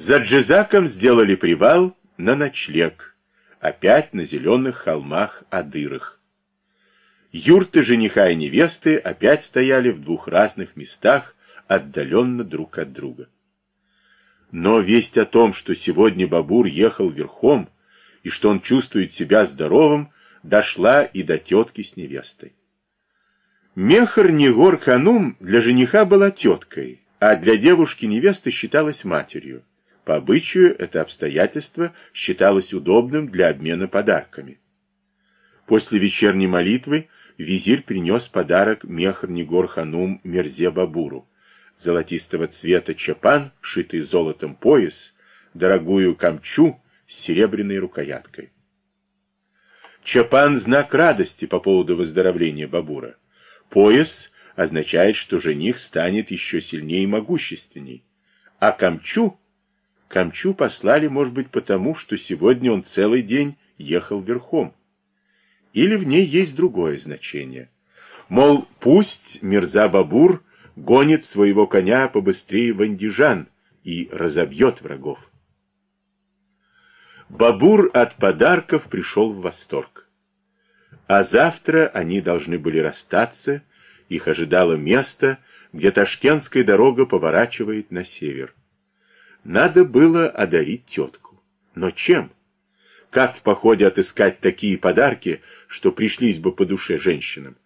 За Джизаком сделали привал на ночлег, опять на зеленых холмах Адырах. Юрты жениха и невесты опять стояли в двух разных местах, отдаленно друг от друга. Но весть о том, что сегодня Бабур ехал верхом, и что он чувствует себя здоровым, дошла и до тетки с невестой. Мехар Негор Ханум для жениха была теткой, а для девушки-невесты считалась матерью. По обычаю это обстоятельство считалось удобным для обмена подарками. После вечерней молитвы визирь принес подарок Мехар Негор Ханум Мерзе Бабуру, золотистого цвета чапан, шитый золотом пояс, дорогую камчу с серебряной рукояткой. Чапан – знак радости по поводу выздоровления Бабура. Пояс означает, что жених станет еще сильнее и могущественней. А камчу? Камчу послали, может быть, потому, что сегодня он целый день ехал верхом. Или в ней есть другое значение. Мол, пусть Мирза Бабур – гонит своего коня побыстрее в Андижан и разобьет врагов. Бабур от подарков пришел в восторг. А завтра они должны были расстаться, их ожидало место, где Ташкентская дорога поворачивает на север. Надо было одарить тетку. Но чем? Как в походе отыскать такие подарки, что пришлись бы по душе женщинам?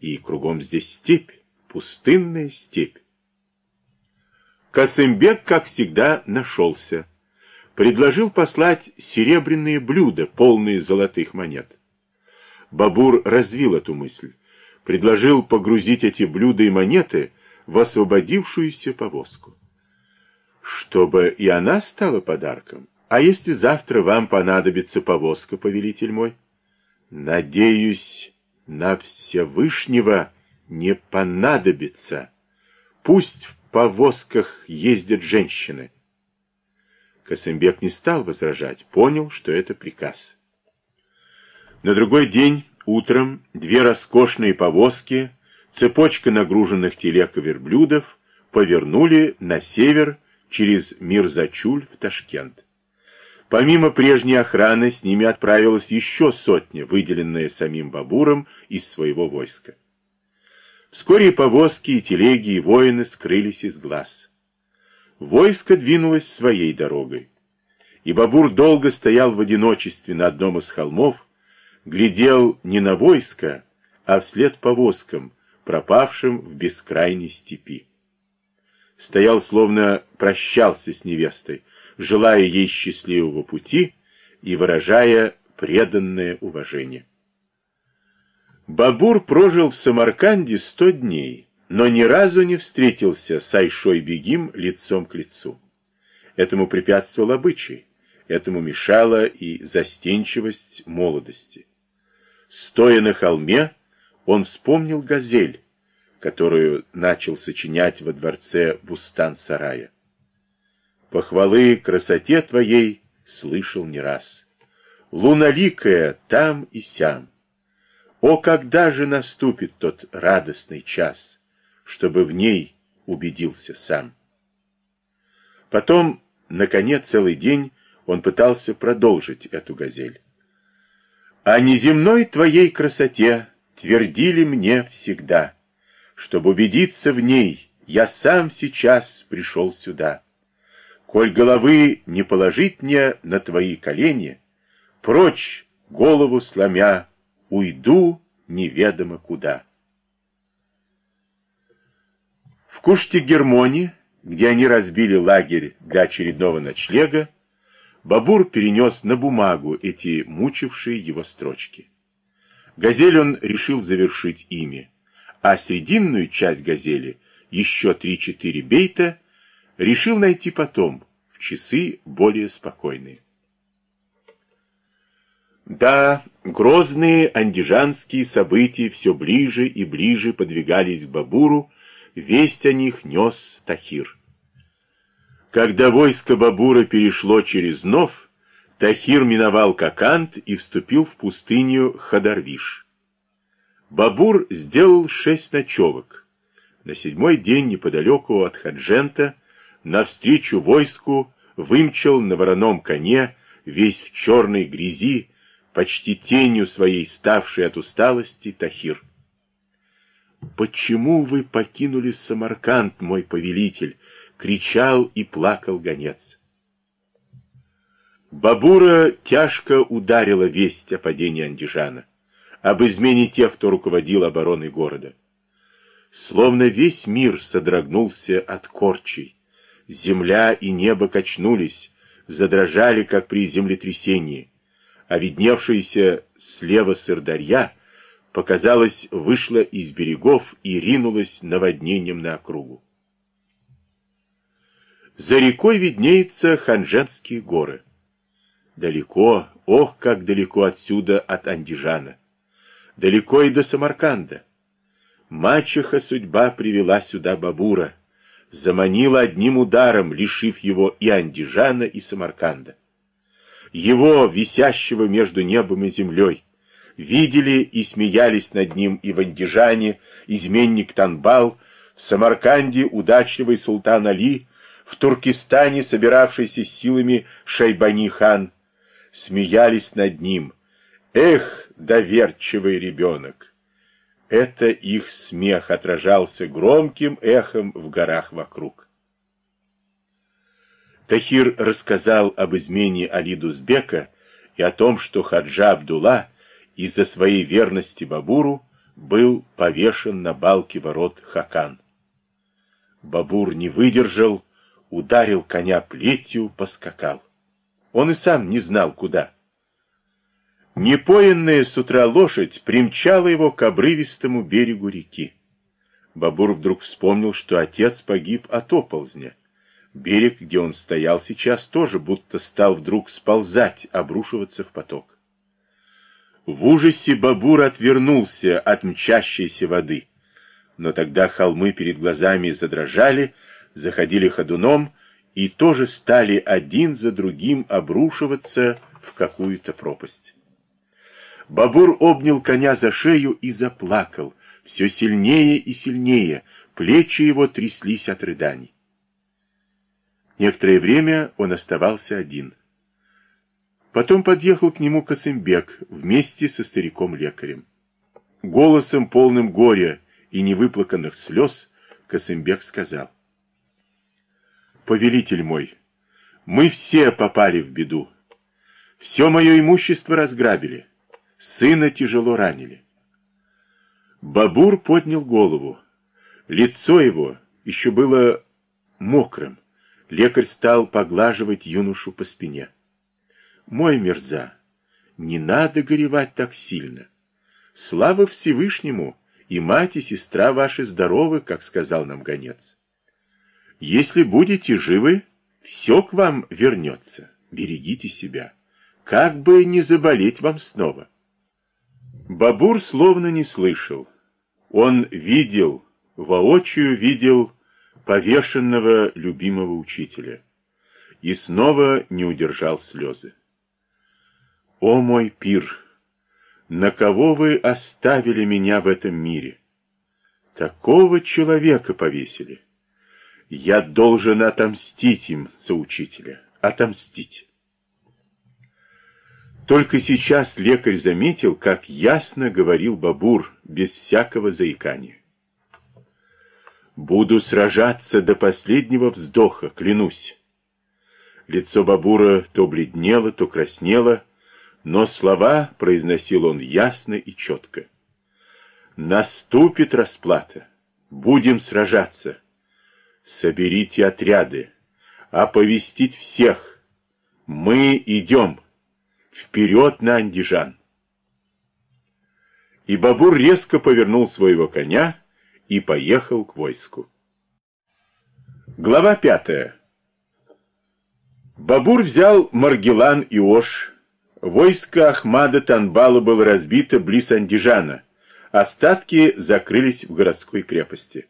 И кругом здесь степь пустынная степь. Касымбек, как всегда, нашелся. Предложил послать серебряные блюда, полные золотых монет. Бабур развил эту мысль. Предложил погрузить эти блюда и монеты в освободившуюся повозку. Чтобы и она стала подарком. А если завтра вам понадобится повозка, повелитель мой? Надеюсь на Всевышнего, не понадобится. Пусть в повозках ездят женщины. Косымбек не стал возражать, понял, что это приказ. На другой день, утром, две роскошные повозки, цепочка нагруженных телег и верблюдов повернули на север через Мирзачуль в Ташкент. Помимо прежней охраны, с ними отправилась еще сотня, выделенная самим Бабуром из своего войска. Вскоре повозки, и телеги, и воины скрылись из глаз. Войско двинулось своей дорогой. И Бабур долго стоял в одиночестве на одном из холмов, глядел не на войско, а вслед повозкам, пропавшим в бескрайней степи. Стоял, словно прощался с невестой, желая ей счастливого пути и выражая преданное уважение. Бабур прожил в Самарканде сто дней, но ни разу не встретился с Айшой-бегим лицом к лицу. Этому препятствовал обычай, этому мешала и застенчивость молодости. Стоя на холме, он вспомнил газель, которую начал сочинять во дворце Бустан-Сарая. Похвалы красоте твоей слышал не раз. Луналикая там и сям. О, когда же наступит тот радостный час, чтобы в ней убедился сам? Потом, наконец, целый день он пытался продолжить эту газель. О неземной твоей красоте твердили мне всегда, чтобы убедиться в ней, я сам сейчас пришел сюда. Коль головы не положить мне на твои колени, прочь голову сломя, уйду неведомо куда. В Куште-Гермоне, где они разбили лагерь для очередного ночлега, Бабур перенес на бумагу эти мучившие его строчки. Газель он решил завершить ими, а срединную часть газели, еще три-четыре бейта, решил найти потом, в часы более спокойные. Да, грозные андижанские события все ближе и ближе подвигались к Бабуру, весть о них нес Тахир. Когда войско Бабура перешло через Нов, Тахир миновал Какант и вступил в пустыню Хадарвиш. Бабур сделал шесть ночевок. На седьмой день неподалеку от Хаджента навстречу войску вымчал на вороном коне, весь в черной грязи, почти тенью своей ставшей от усталости, Тахир. «Почему вы покинули Самарканд, мой повелитель?» — кричал и плакал гонец. Бабура тяжко ударила весть о падении Андижана, об измене тех, кто руководил обороной города. Словно весь мир содрогнулся от корчей. Земля и небо качнулись, задрожали, как при землетрясении, а видневшаяся слева сырдарья, показалось, вышла из берегов и ринулась наводнением на округу. За рекой виднеются Ханжанские горы. Далеко, ох, как далеко отсюда от Андижана. Далеко и до Самарканда. Мачеха судьба привела сюда Бабура, заманила одним ударом, лишив его и Андижана, и Самарканда. Его, висящего между небом и землей, видели и смеялись над ним и в Андижане, изменник Танбал, в Самарканде удачливый султан Али, в Туркестане собиравшийся силами Шайбани-хан, смеялись над ним. Эх, доверчивый ребенок! Это их смех отражался громким эхом в горах вокруг. Тахир рассказал об измене Али Дузбека и о том, что Хаджа Абдулла из-за своей верности Бабуру был повешен на балке ворот Хакан. Бабур не выдержал, ударил коня плетью, поскакал. Он и сам не знал, куда. Непоенная с утра лошадь примчала его к обрывистому берегу реки. Бабур вдруг вспомнил, что отец погиб от оползня. Берег, где он стоял сейчас, тоже будто стал вдруг сползать, обрушиваться в поток. В ужасе Бабур отвернулся от мчащейся воды. Но тогда холмы перед глазами задрожали, заходили ходуном, и тоже стали один за другим обрушиваться в какую-то пропасть. Бабур обнял коня за шею и заплакал, все сильнее и сильнее, плечи его тряслись от рыданий. Некоторое время он оставался один. Потом подъехал к нему Косымбек вместе со стариком-лекарем. Голосом, полным горя и невыплаканных слез, Косымбек сказал, повелитель мой, мы все попали в беду. Все мое имущество разграбили, сына тяжело ранили. Бабур поднял голову. Лицо его еще было мокрым. Лекарь стал поглаживать юношу по спине. «Мой мерза, не надо горевать так сильно. Слава Всевышнему, и мать, и сестра ваши здоровы, как сказал нам гонец. Если будете живы, все к вам вернется. Берегите себя. Как бы не заболеть вам снова. Бабур словно не слышал. Он видел, воочию видел повешенного любимого учителя. И снова не удержал слезы. О мой пир! На кого вы оставили меня в этом мире? Такого человека повесили. Я должен отомстить им за учителя. Отомстить. Только сейчас лекарь заметил, как ясно говорил Бабур, без всякого заикания. «Буду сражаться до последнего вздоха, клянусь». Лицо Бабура то бледнело, то краснело, но слова произносил он ясно и четко. «Наступит расплата. Будем сражаться». Соберите отряды, оповестить всех. Мы идем вперед на Андижан. И Бабур резко повернул своего коня и поехал к войску. Глава пятая. Бабур взял Маргелан и Ош. Войско Ахмада Танбала было разбито близ Андижана. Остатки закрылись в городской крепости.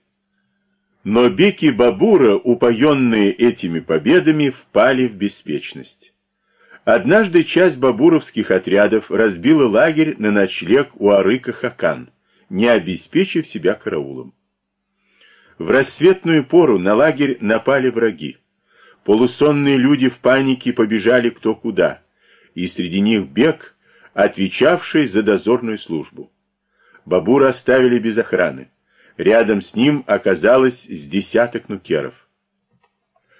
Но беки Бабура, упоенные этими победами, впали в беспечность. Однажды часть бабуровских отрядов разбила лагерь на ночлег у Арыка Хакан, не обеспечив себя караулом. В рассветную пору на лагерь напали враги. Полусонные люди в панике побежали кто куда, и среди них бег, отвечавший за дозорную службу. Бабура оставили без охраны. Рядом с ним оказалось с десяток нукеров.